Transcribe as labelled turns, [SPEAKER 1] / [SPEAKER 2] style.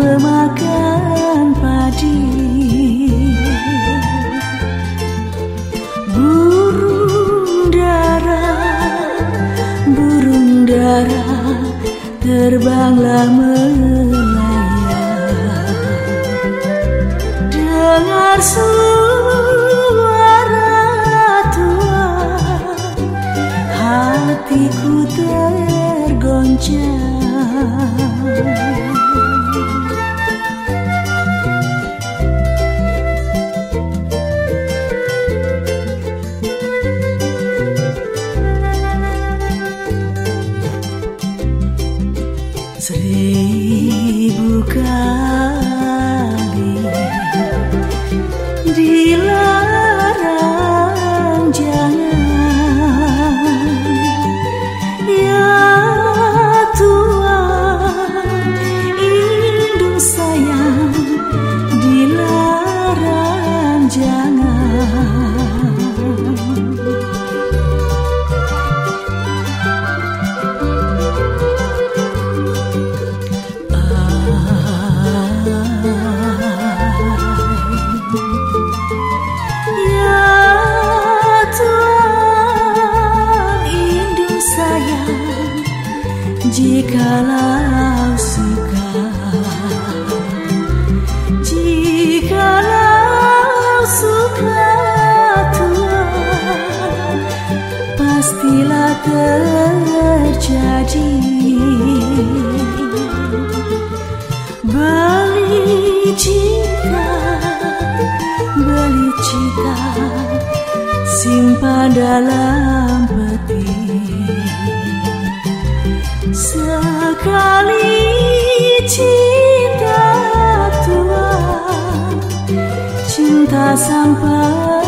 [SPEAKER 1] memakan padi. Burung dara Burung dara Terbanglah melayang. Dengar suara hatiku tergoncang Pastilah terjadi. Beli cinta Beli cinta Simpan dalam Sekali cinta tua Cinta sampai